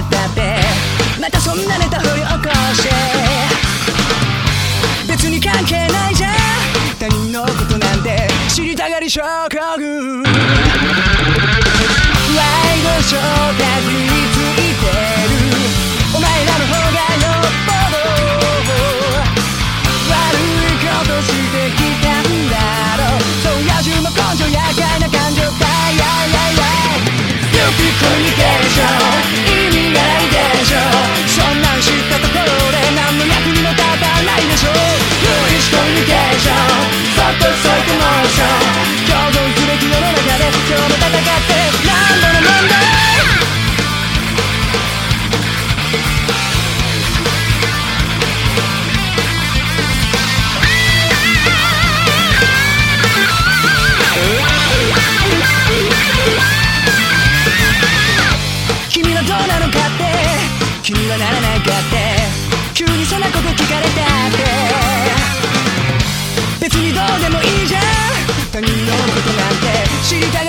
ったって。またそんなネタ掘り起こして。別に関係ないじゃん。他人のことなんて知りたがり症候群。ワイドショーだ聞かれたって。別にどうでもいいじゃん。他人のことなんて知りたが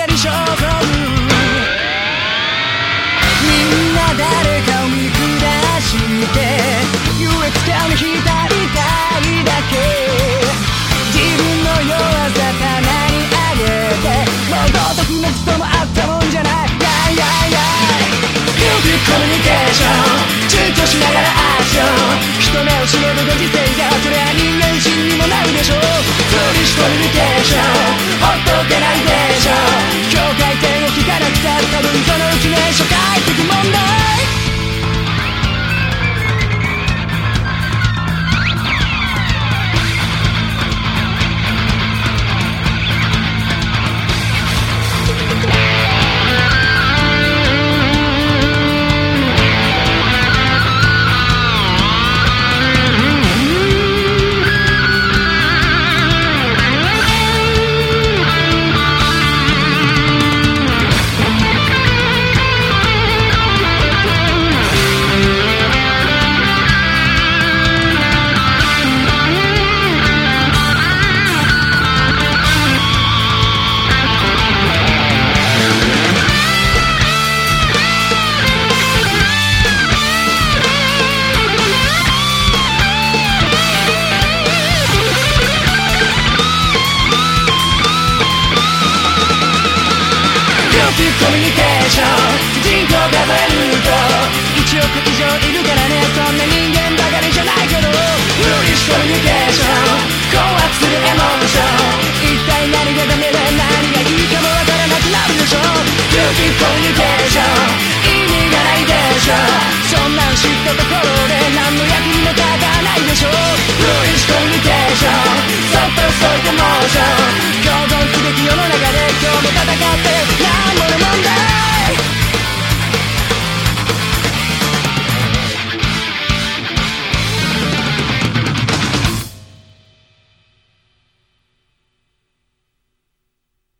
一体何がダメで何がいいかもわからなくなるでしょう。